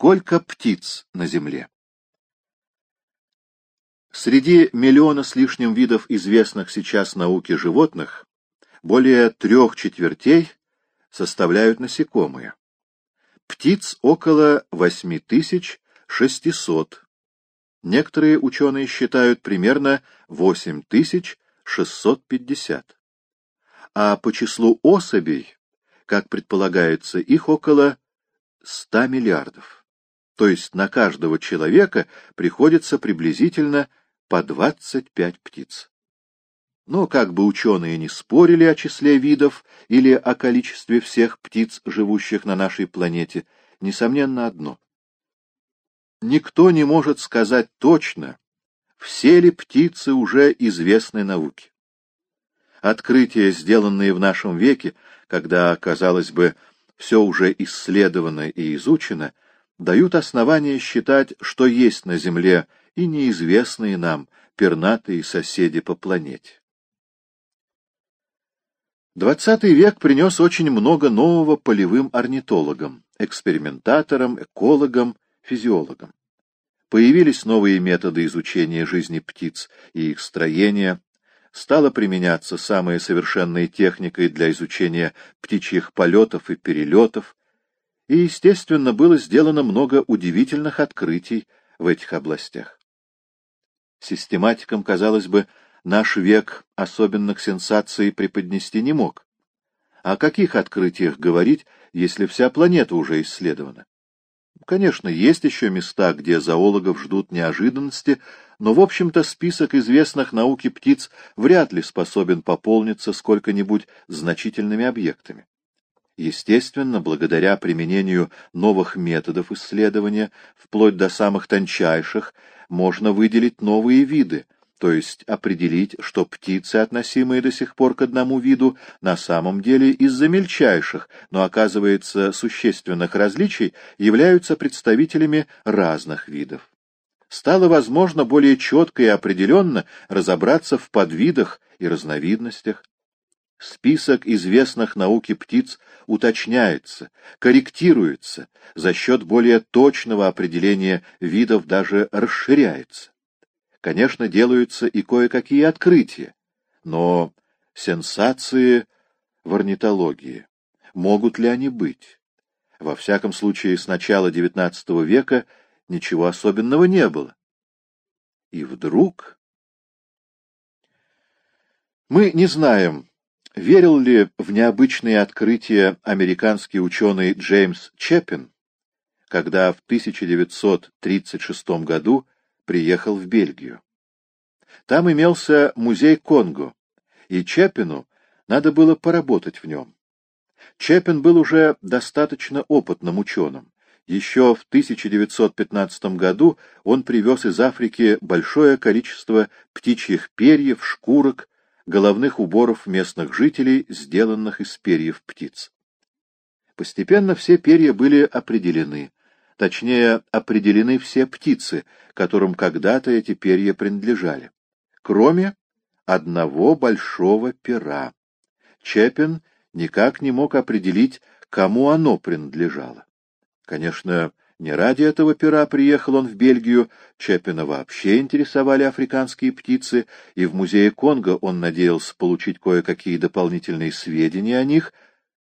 Сколько птиц на Земле? Среди миллиона с лишним видов известных сейчас науке животных более трех четвертей составляют насекомые. Птиц около 8600. Некоторые ученые считают примерно 8650. А по числу особей, как предполагается, их около 100 миллиардов. То есть на каждого человека приходится приблизительно по 25 птиц. Но как бы ученые не спорили о числе видов или о количестве всех птиц, живущих на нашей планете, несомненно одно. Никто не может сказать точно, все ли птицы уже известны науке. Открытия, сделанные в нашем веке, когда, казалось бы, все уже исследовано и изучено, дают основания считать, что есть на Земле и неизвестные нам пернатые соседи по планете. Двадцатый век принес очень много нового полевым орнитологам, экспериментаторам, экологам, физиологам. Появились новые методы изучения жизни птиц и их строения, стала применяться самая совершенная техника для изучения птичьих полетов и перелетов, и, естественно, было сделано много удивительных открытий в этих областях. Систематикам, казалось бы, наш век особенных сенсаций преподнести не мог. О каких открытиях говорить, если вся планета уже исследована? Конечно, есть еще места, где зоологов ждут неожиданности, но, в общем-то, список известных науке птиц вряд ли способен пополниться сколько-нибудь значительными объектами. Естественно, благодаря применению новых методов исследования, вплоть до самых тончайших, можно выделить новые виды — то есть определить, что птицы, относимые до сих пор к одному виду, на самом деле из-за мельчайших, но оказывается существенных различий, являются представителями разных видов. Стало возможно более четко и определенно разобраться в подвидах и разновидностях. Список известных науке птиц уточняется, корректируется, за счет более точного определения видов даже расширяется. Конечно, делаются и кое-какие открытия, но сенсации в орнитологии, могут ли они быть? Во всяком случае, с начала XIX века ничего особенного не было. И вдруг... Мы не знаем, верил ли в необычные открытия американский ученый Джеймс Чеппин, когда в 1936 году приехал в Бельгию. Там имелся музей Конго, и Чепину надо было поработать в нем. Чепин был уже достаточно опытным ученым. Еще в 1915 году он привез из Африки большое количество птичьих перьев, шкурок, головных уборов местных жителей, сделанных из перьев птиц. Постепенно все перья были определены, Точнее, определены все птицы, которым когда-то эти перья принадлежали. Кроме одного большого пера. Чепин никак не мог определить, кому оно принадлежало. Конечно, не ради этого пера приехал он в Бельгию, Чепина вообще интересовали африканские птицы, и в музее Конго он надеялся получить кое-какие дополнительные сведения о них —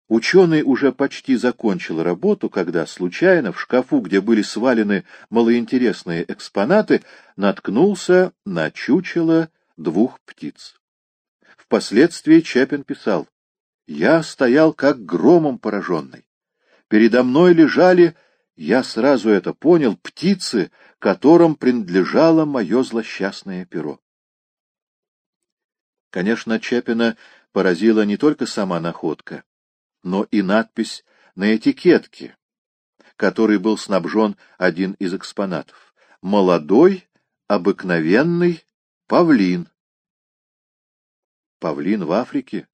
Ученый уже почти закончил работу, когда случайно в шкафу, где были свалены малоинтересные экспонаты, наткнулся на чучело двух птиц. Впоследствии Чепин писал, «Я стоял как громом пораженный. Передо мной лежали, я сразу это понял, птицы, которым принадлежало мое злосчастное перо». Конечно, Чепина поразила не только сама находка, но и надпись на этикетке, которой был снабжен один из экспонатов. «Молодой, обыкновенный павлин». Павлин в Африке?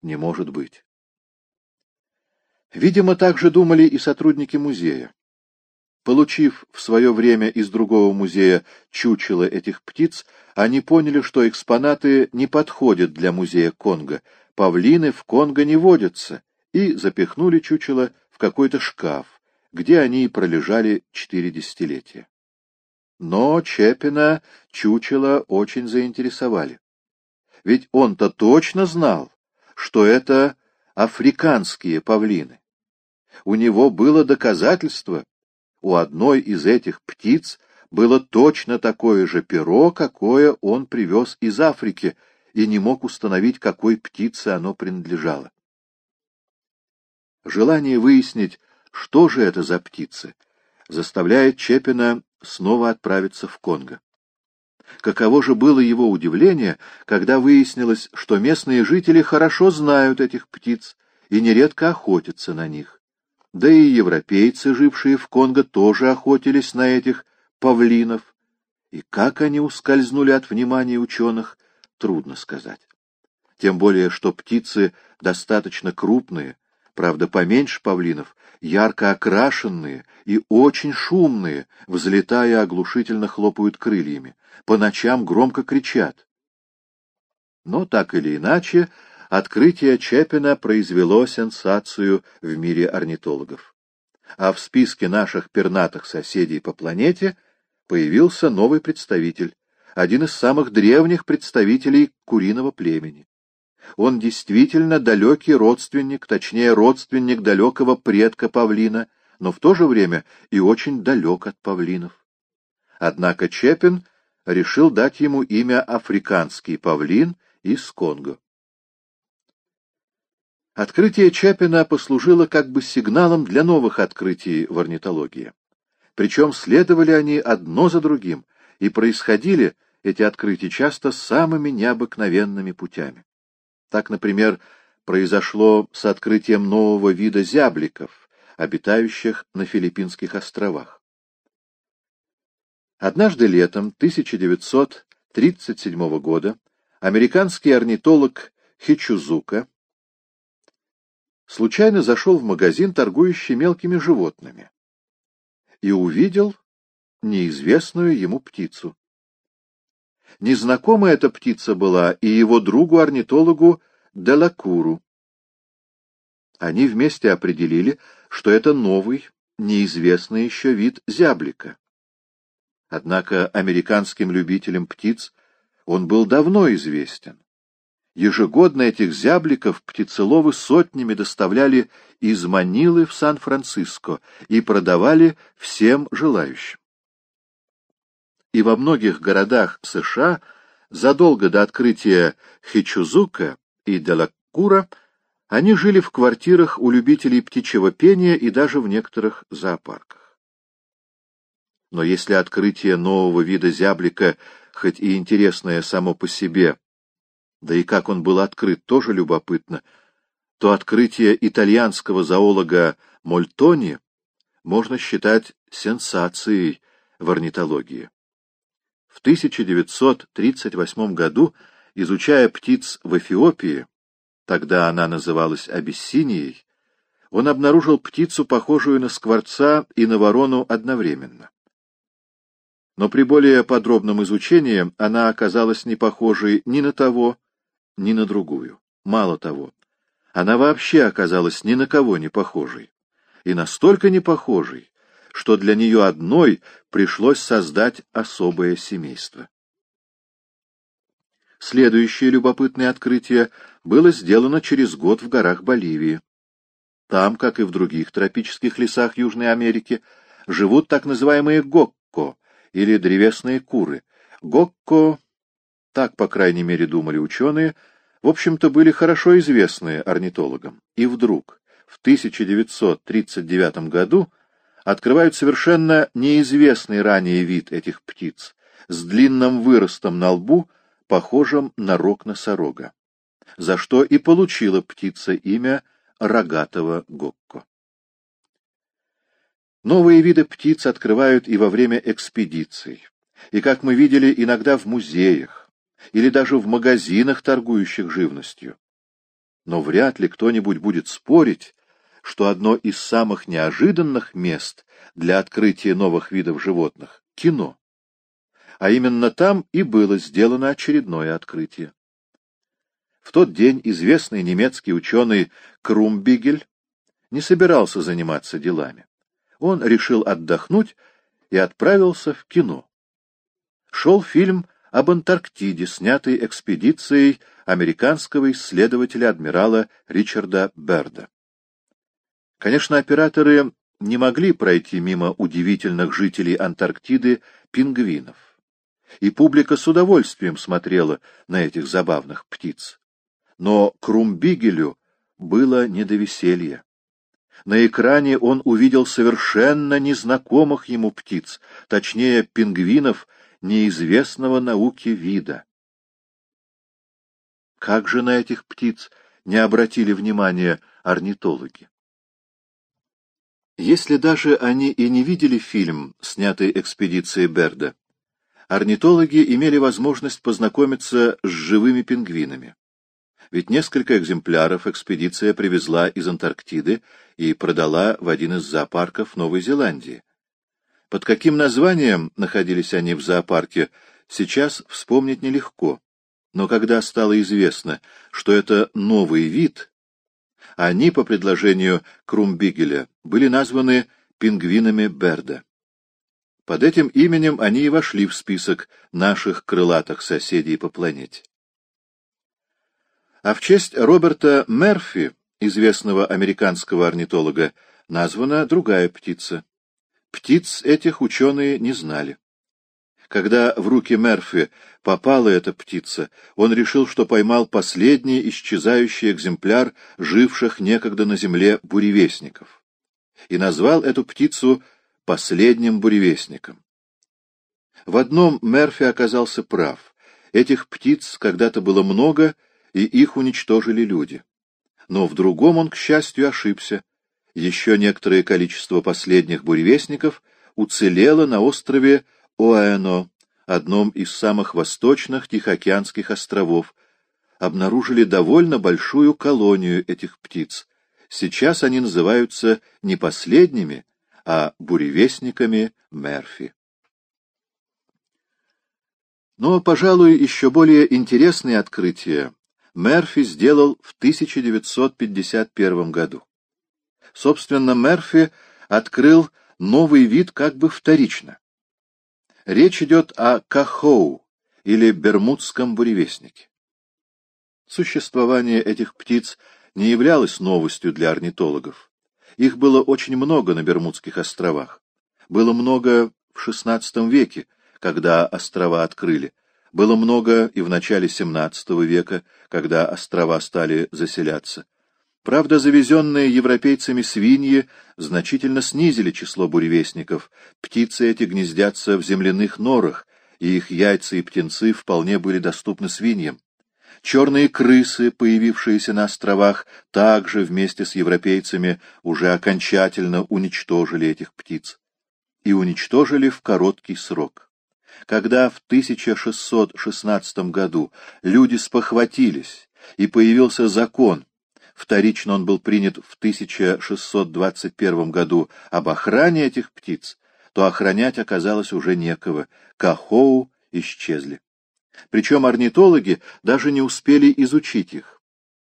Не может быть. Видимо, так же думали и сотрудники музея. Получив в свое время из другого музея чучело этих птиц, они поняли, что экспонаты не подходят для музея Конго. Павлины в Конго не водятся, и запихнули чучело в какой-то шкаф, где они и пролежали четыре десятилетия. Но Чепина чучело очень заинтересовали. Ведь он-то точно знал, что это африканские павлины. У него было доказательство. У одной из этих птиц было точно такое же перо, какое он привез из Африки, и не мог установить, какой птице оно принадлежало. Желание выяснить, что же это за птицы, заставляет Чепина снова отправиться в Конго. Каково же было его удивление, когда выяснилось, что местные жители хорошо знают этих птиц и нередко охотятся на них. Да и европейцы, жившие в Конго, тоже охотились на этих павлинов. И как они ускользнули от внимания ученых, трудно сказать. Тем более, что птицы достаточно крупные, правда, поменьше павлинов, ярко окрашенные и очень шумные, взлетая оглушительно хлопают крыльями, по ночам громко кричат. Но так или иначе, открытие Чепина произвело сенсацию в мире орнитологов. А в списке наших пернатых соседей по планете появился новый представитель, один из самых древних представителей куриного племени. Он действительно далекий родственник, точнее, родственник далекого предка павлина, но в то же время и очень далек от павлинов. Однако Чепин решил дать ему имя африканский павлин из Конго. Открытие Чепина послужило как бы сигналом для новых открытий в орнитологии. Причем следовали они одно за другим, и происходили эти открытия часто самыми необыкновенными путями. Так, например, произошло с открытием нового вида зябликов, обитающих на Филиппинских островах. Однажды летом 1937 года американский орнитолог Хичузука случайно зашел в магазин, торгующий мелкими животными, и увидел неизвестную ему птицу. Незнакомая эта птица была и его другу-орнитологу Делакуру. Они вместе определили, что это новый, неизвестный еще вид зяблика. Однако американским любителям птиц он был давно известен. Ежегодно этих зябликов птицеловы сотнями доставляли из Манилы в Сан-Франциско и продавали всем желающим и во многих городах США задолго до открытия Хичузука и Делакура они жили в квартирах у любителей птичьего пения и даже в некоторых зоопарках. Но если открытие нового вида зяблика, хоть и интересное само по себе, да и как он был открыт, тоже любопытно, то открытие итальянского зоолога Мольтони можно считать сенсацией в орнитологии. В 1938 году, изучая птиц в Эфиопии, тогда она называлась Абиссинией, он обнаружил птицу, похожую на скворца и на ворону одновременно. Но при более подробном изучении она оказалась не похожей ни на того, ни на другую. Мало того, она вообще оказалась ни на кого не похожей. И настолько не похожей, что для нее одной пришлось создать особое семейство. Следующее любопытное открытие было сделано через год в горах Боливии. Там, как и в других тропических лесах Южной Америки, живут так называемые гокко, или древесные куры. Гокко, так, по крайней мере, думали ученые, в общем-то, были хорошо известны орнитологам. И вдруг, в 1939 году, открывают совершенно неизвестный ранее вид этих птиц с длинным выростом на лбу, похожим на рог носорога, за что и получила птица имя рогатого гокко. Новые виды птиц открывают и во время экспедиций, и, как мы видели, иногда в музеях, или даже в магазинах, торгующих живностью. Но вряд ли кто-нибудь будет спорить, что одно из самых неожиданных мест для открытия новых видов животных — кино. А именно там и было сделано очередное открытие. В тот день известный немецкий ученый Крумбигель не собирался заниматься делами. он решил отдохнуть и отправился в кино. Шел фильм об Антарктиде, снятый экспедицией американского исследователя-адмирала Ричарда Берда. Конечно, операторы не могли пройти мимо удивительных жителей Антарктиды пингвинов. И публика с удовольствием смотрела на этих забавных птиц. Но Крумбигелю было не до веселья. На экране он увидел совершенно незнакомых ему птиц, точнее, пингвинов неизвестного науке вида. Как же на этих птиц не обратили внимания орнитологи? Если даже они и не видели фильм, снятый экспедицией Берда, орнитологи имели возможность познакомиться с живыми пингвинами. Ведь несколько экземпляров экспедиция привезла из Антарктиды и продала в один из зоопарков Новой Зеландии. Под каким названием находились они в зоопарке, сейчас вспомнить нелегко. Но когда стало известно, что это новый вид, они, по предложению Крумбигеля, были названы пингвинами Берда. Под этим именем они и вошли в список наших крылатых соседей по планете. А в честь Роберта Мерфи, известного американского орнитолога, названа другая птица. Птиц этих ученые не знали. Когда в руки Мерфи попала эта птица, он решил, что поймал последний исчезающий экземпляр живших некогда на земле буревестников, и назвал эту птицу последним буревестником. В одном Мерфи оказался прав. Этих птиц когда-то было много, и их уничтожили люди. Но в другом он, к счастью, ошибся. Еще некоторое количество последних буревестников уцелело на острове Оэно, одном из самых восточных Тихоокеанских островов, обнаружили довольно большую колонию этих птиц. Сейчас они называются не последними, а буревестниками Мерфи. Но, пожалуй, еще более интересные открытия Мерфи сделал в 1951 году. Собственно, Мерфи открыл новый вид как бы вторично. Речь идет о кахоу, или бермудском буревестнике. Существование этих птиц не являлось новостью для орнитологов. Их было очень много на Бермудских островах. Было много в XVI веке, когда острова открыли. Было много и в начале XVII века, когда острова стали заселяться. Правда, завезенные европейцами свиньи значительно снизили число буревестников. Птицы эти гнездятся в земляных норах, и их яйца и птенцы вполне были доступны свиньям. Черные крысы, появившиеся на островах, также вместе с европейцами уже окончательно уничтожили этих птиц. И уничтожили в короткий срок. Когда в 1616 году люди спохватились, и появился закон, вторично он был принят в 1621 году об охране этих птиц, то охранять оказалось уже некого, Кахоу исчезли. Причем орнитологи даже не успели изучить их.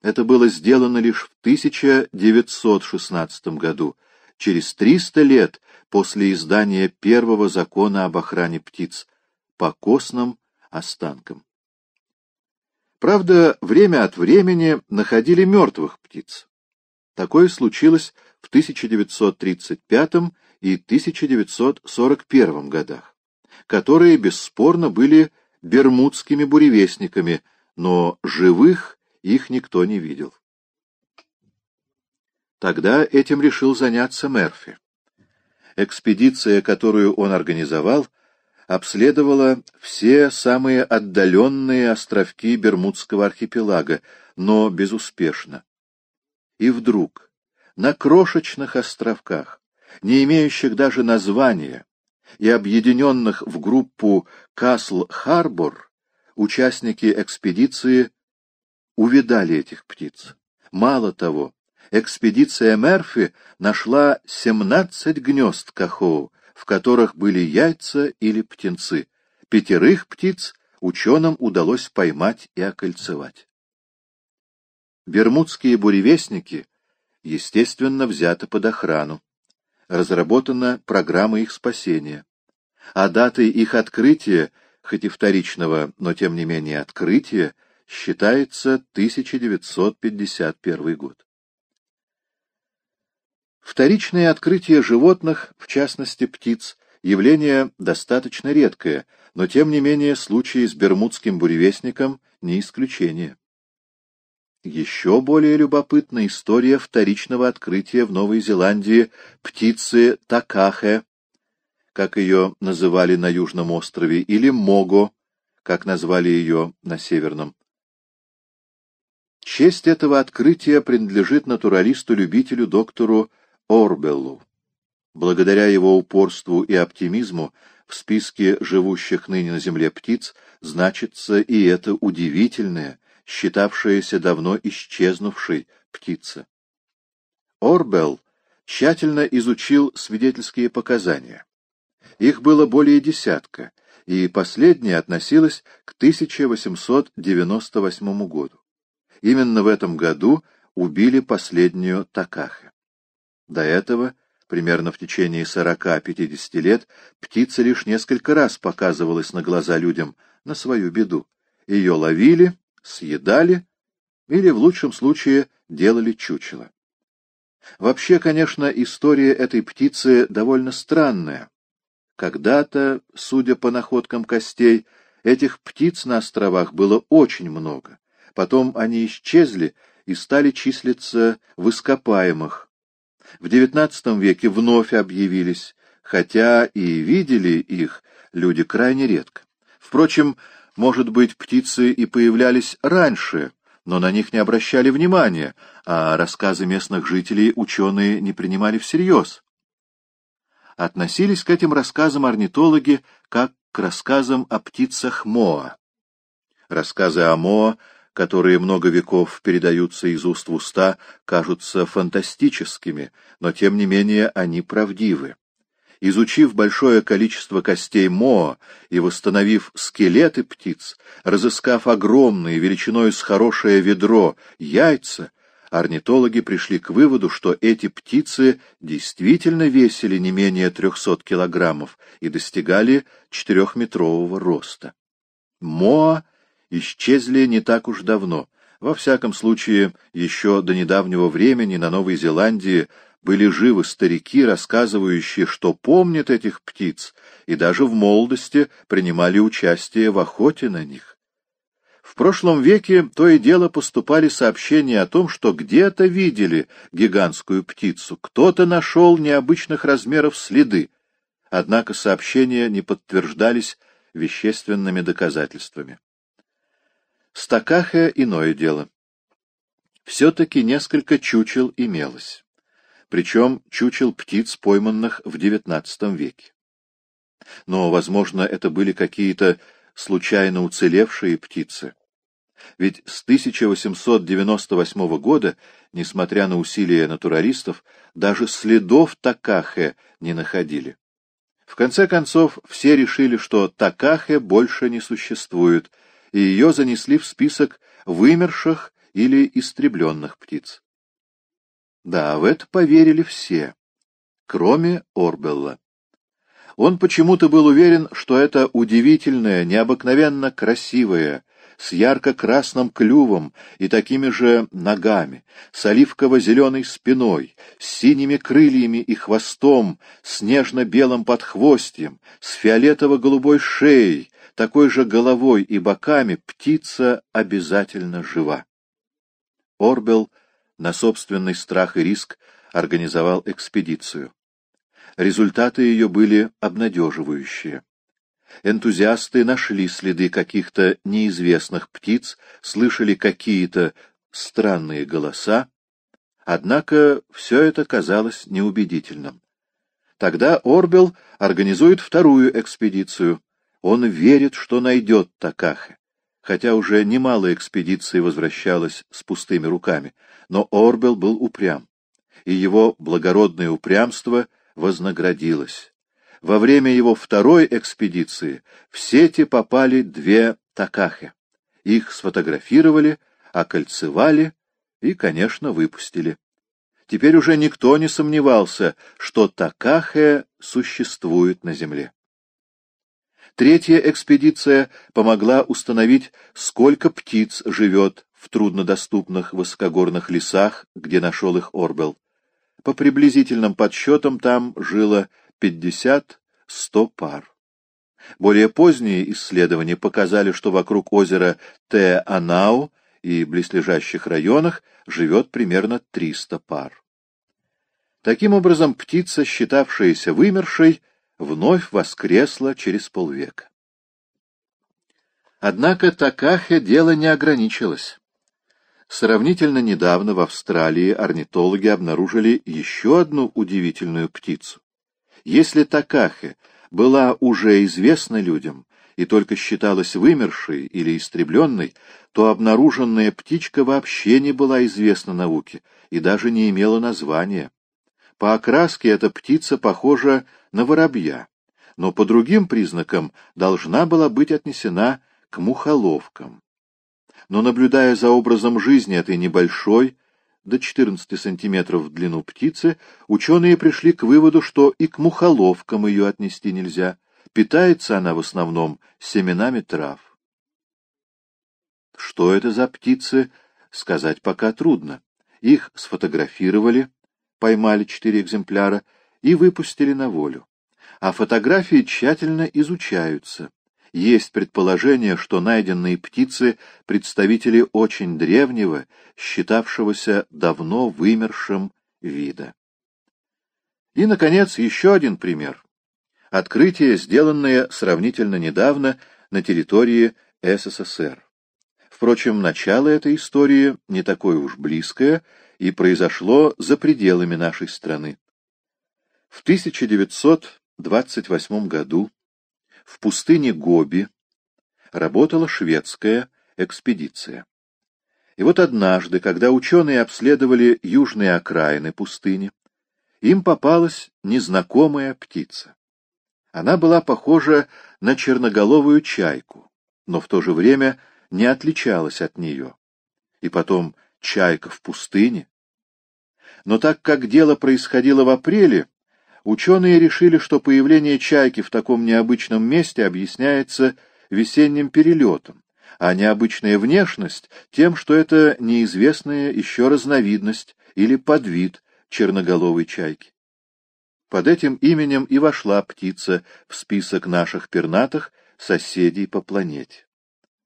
Это было сделано лишь в 1916 году, через 300 лет после издания первого закона об охране птиц по костным останкам. Правда, время от времени находили мертвых птиц. Такое случилось в 1935 и 1941 годах, которые бесспорно были бермудскими буревестниками, но живых их никто не видел. Тогда этим решил заняться Мерфи. Экспедиция, которую он организовал, — обследовала все самые отдаленные островки Бермудского архипелага, но безуспешно. И вдруг на крошечных островках, не имеющих даже названия, и объединенных в группу Касл-Харбор, участники экспедиции увидали этих птиц. Мало того, экспедиция Мерфи нашла 17 гнезд кахоу, в которых были яйца или птенцы. Пятерых птиц ученым удалось поймать и окольцевать. Бермудские буревестники, естественно, взяты под охрану. разработана программа их спасения, а датой их открытия, хоть и вторичного, но тем не менее открытия, считается 1951 год. Вторичное открытие животных, в частности птиц, явление достаточно редкое, но тем не менее случай с бермудским буревестником не исключение. Еще более любопытна история вторичного открытия в Новой Зеландии птицы такахе, как ее называли на Южном острове, или мого, как назвали ее на Северном. Честь этого открытия принадлежит натуралисту-любителю доктору Орбеллу. Благодаря его упорству и оптимизму в списке живущих ныне на Земле птиц значится и эта удивительная, считавшаяся давно исчезнувшей птица. Орбелл тщательно изучил свидетельские показания. Их было более десятка, и последняя относилась к 1898 году. Именно в этом году убили последнюю Такахе. До этого, примерно в течение 40-50 лет, птица лишь несколько раз показывалась на глаза людям на свою беду. Ее ловили, съедали или, в лучшем случае, делали чучело. Вообще, конечно, история этой птицы довольно странная. Когда-то, судя по находкам костей, этих птиц на островах было очень много. Потом они исчезли и стали числиться в ископаемых, в XIX веке вновь объявились, хотя и видели их люди крайне редко. Впрочем, может быть, птицы и появлялись раньше, но на них не обращали внимания, а рассказы местных жителей ученые не принимали всерьез. Относились к этим рассказам орнитологи как к рассказам о птицах Моа. Рассказы о Моа которые много веков передаются из уст в уста, кажутся фантастическими, но тем не менее они правдивы. Изучив большое количество костей Моа и восстановив скелеты птиц, разыскав огромные, величиной с хорошее ведро, яйца, орнитологи пришли к выводу, что эти птицы действительно весили не менее 300 килограммов и достигали четырехметрового роста. Моа исчезли не так уж давно. Во всяком случае, еще до недавнего времени на Новой Зеландии были живы старики, рассказывающие, что помнят этих птиц, и даже в молодости принимали участие в охоте на них. В прошлом веке то и дело поступали сообщения о том, что где-то видели гигантскую птицу, кто-то нашел необычных размеров следы, однако сообщения не подтверждались вещественными доказательствами. Стакахе иное дело. Все-таки несколько чучел имелось. Причем чучел птиц, пойманных в XIX веке. Но, возможно, это были какие-то случайно уцелевшие птицы. Ведь с 1898 года, несмотря на усилия натуралистов, даже следов Такахе не находили. В конце концов, все решили, что Такахе больше не существует — и ее занесли в список вымерших или истребленных птиц. Да, в это поверили все, кроме Орбелла. Он почему-то был уверен, что это удивительное, необыкновенно красивое, с ярко-красным клювом и такими же ногами, с оливково-зеленой спиной, с синими крыльями и хвостом, с нежно-белым подхвостьем, с фиолетово-голубой шеей, такой же головой и боками птица обязательно жива. Орбел на собственный страх и риск организовал экспедицию. Результаты ее были обнадеживающие. Энтузиасты нашли следы каких-то неизвестных птиц, слышали какие-то странные голоса, однако все это казалось неубедительным. Тогда Орбел организует вторую экспедицию — он верит, что найдет Такахе, хотя уже немало экспедиций возвращалось с пустыми руками, но Орбел был упрям, и его благородное упрямство вознаградилось. Во время его второй экспедиции в сети попали две Такахе. Их сфотографировали, окольцевали и, конечно, выпустили. теперь уже никто не сомневался, что Такахе существует на Земле. Третья экспедиция помогла установить, сколько птиц живет в труднодоступных высокогорных лесах, где нашел их Орбел. По приблизительным подсчетам там жило 50-100 пар. Более поздние исследования показали, что вокруг озера Те-Анау и близлежащих районах живет примерно 300 пар. Таким образом, птица, считавшаяся вымершей, вновь воскресла через полвека. Однако Такахе дело не ограничилось. Сравнительно недавно в Австралии орнитологи обнаружили еще одну удивительную птицу. Если Такахе была уже известна людям и только считалась вымершей или истребленной, то обнаруженная птичка вообще не была известна науке и даже не имела названия. По окраске эта птица похожа на воробья, но по другим признакам должна была быть отнесена к мухоловкам но, наблюдая за образом жизни этой небольшой, до 14 сантиметров в длину птицы, ученые пришли к выводу, что и к мухоловкам ее отнести нельзя. Питается она в основном семенами трав. Что это за птицы, сказать пока трудно. Их сфотографировали, поймали четыре экземпляра и выпустили на волю. А фотографии тщательно изучаются. Есть предположение, что найденные птицы — представители очень древнего, считавшегося давно вымершим вида. И, наконец, еще один пример. Открытие, сделанное сравнительно недавно на территории СССР. Впрочем, начало этой истории не такое уж близкое и произошло за пределами нашей страны. В 1928 году в пустыне Гоби работала шведская экспедиция. И вот однажды, когда ученые обследовали южные окраины пустыни, им попалась незнакомая птица. Она была похожа на черноголовую чайку, но в то же время не отличалась от нее. И потом чайка в пустыне. Но так как дело происходило в апреле, Ученые решили, что появление чайки в таком необычном месте объясняется весенним перелетом, а необычная внешность — тем, что это неизвестная еще разновидность или подвид черноголовой чайки. Под этим именем и вошла птица в список наших пернатых соседей по планете.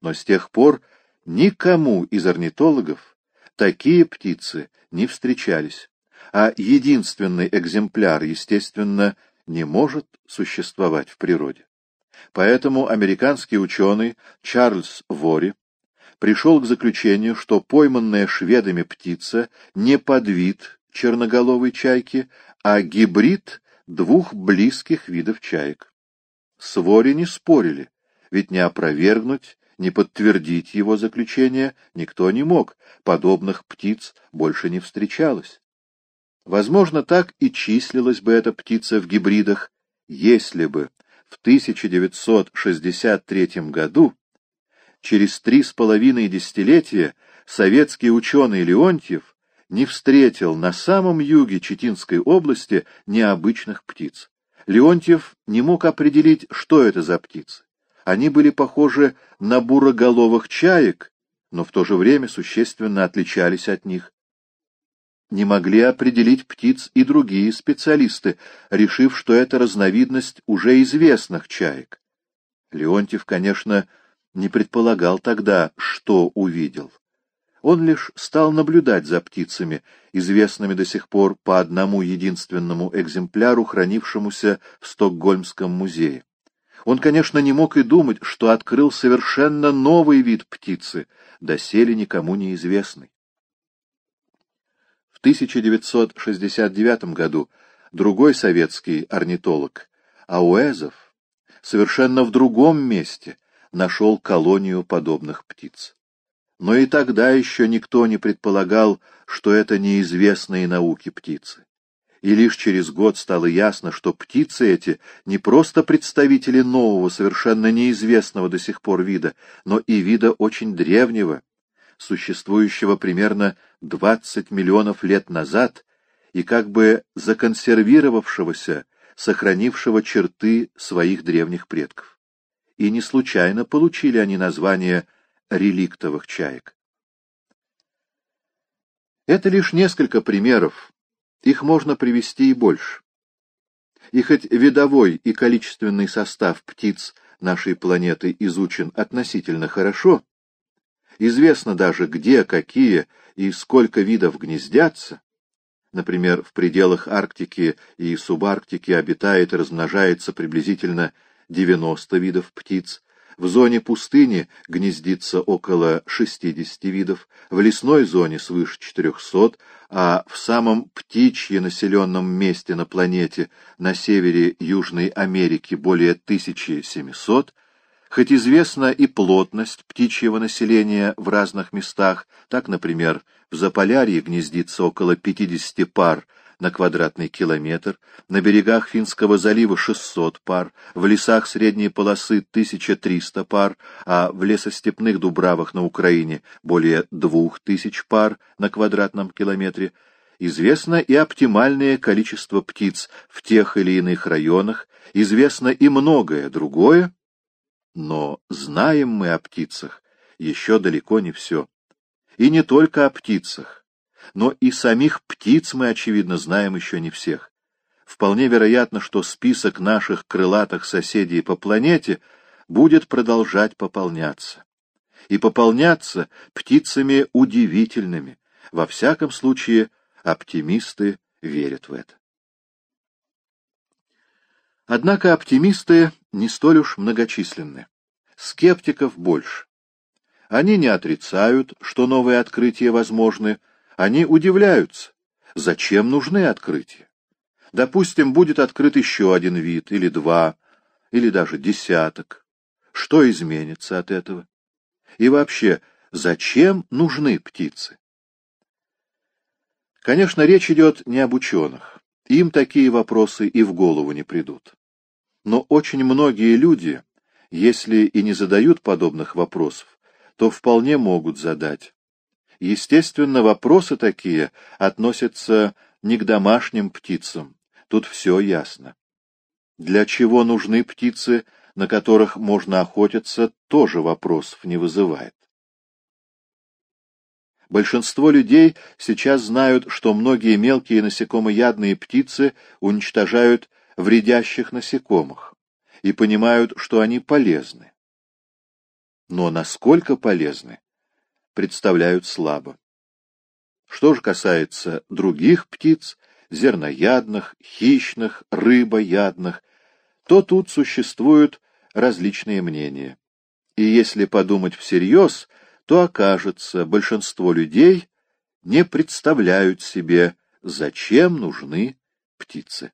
Но с тех пор никому из орнитологов такие птицы не встречались а единственный экземпляр, естественно, не может существовать в природе. Поэтому американский ученый Чарльз Вори пришел к заключению, что пойманная шведами птица не подвид черноголовой чайки, а гибрид двух близких видов чаек. С Вори не спорили, ведь не опровергнуть, не подтвердить его заключение никто не мог, подобных птиц больше не встречалось. Возможно, так и числилась бы эта птица в гибридах, если бы в 1963 году, через три с половиной десятилетия, советский ученый Леонтьев не встретил на самом юге Читинской области необычных птиц. Леонтьев не мог определить, что это за птицы. Они были похожи на буроголовых чаек, но в то же время существенно отличались от них не могли определить птиц и другие специалисты, решив, что это разновидность уже известных чаек. Леонтьев, конечно, не предполагал тогда, что увидел. Он лишь стал наблюдать за птицами, известными до сих пор по одному единственному экземпляру, хранившемуся в Стокгольмском музее. Он, конечно, не мог и думать, что открыл совершенно новый вид птицы, доселе никому неизвестный. В 1969 году другой советский орнитолог, Ауэзов, совершенно в другом месте нашел колонию подобных птиц. Но и тогда еще никто не предполагал, что это неизвестные науки птицы. И лишь через год стало ясно, что птицы эти не просто представители нового, совершенно неизвестного до сих пор вида, но и вида очень древнего, существующего примерно 20 миллионов лет назад и как бы законсервировавшегося, сохранившего черты своих древних предков. И не случайно получили они название реликтовых чаек. Это лишь несколько примеров, их можно привести и больше. И хоть видовой и количественный состав птиц нашей планеты изучен относительно хорошо, известно даже, где, какие и сколько видов гнездятся, например, в пределах Арктики и Субарктики обитает и размножается приблизительно 90 видов птиц, в зоне пустыни гнездится около 60 видов, в лесной зоне свыше 400, а в самом птичье населенном месте на планете на севере Южной Америки более 1700, хоть известна и плотность птичьего населения в разных местах, так, например, в Заполярье гнездится около 50 пар на квадратный километр, на берегах Финского залива 600 пар, в лесах средней полосы 1300 пар, а в лесостепных дубравах на Украине более 2000 пар на квадратном километре, известно и оптимальное количество птиц в тех или иных районах, известно и многое другое, но знаем мы о птицах еще далеко не все. И не только о птицах, но и самих птиц мы, очевидно, знаем еще не всех. Вполне вероятно, что список наших крылатых соседей по планете будет продолжать пополняться. И пополняться птицами удивительными. Во всяком случае, оптимисты верят в это. Однако оптимисты не столь уж многочисленны. Скептиков больше. Они не отрицают, что новые открытия возможны, они удивляются, зачем нужны открытия. Допустим, будет открыт еще один вид, или два, или даже десяток. Что изменится от этого? И вообще, зачем нужны птицы? Конечно, речь идет не об ученых. Им такие вопросы и в голову не придут. Но очень многие люди, если и не задают подобных вопросов, то вполне могут задать. Естественно, вопросы такие относятся не к домашним птицам. Тут все ясно. Для чего нужны птицы, на которых можно охотиться, тоже вопросов не вызывает. Большинство людей сейчас знают, что многие мелкие насекомоядные птицы уничтожают вредящих насекомых и понимают, что они полезны. Но насколько полезны, представляют слабо. Что же касается других птиц, зерноядных, хищных, рыбоядных, то тут существуют различные мнения. И если подумать всерьез, то окажется, большинство людей не представляют себе, зачем нужны птицы.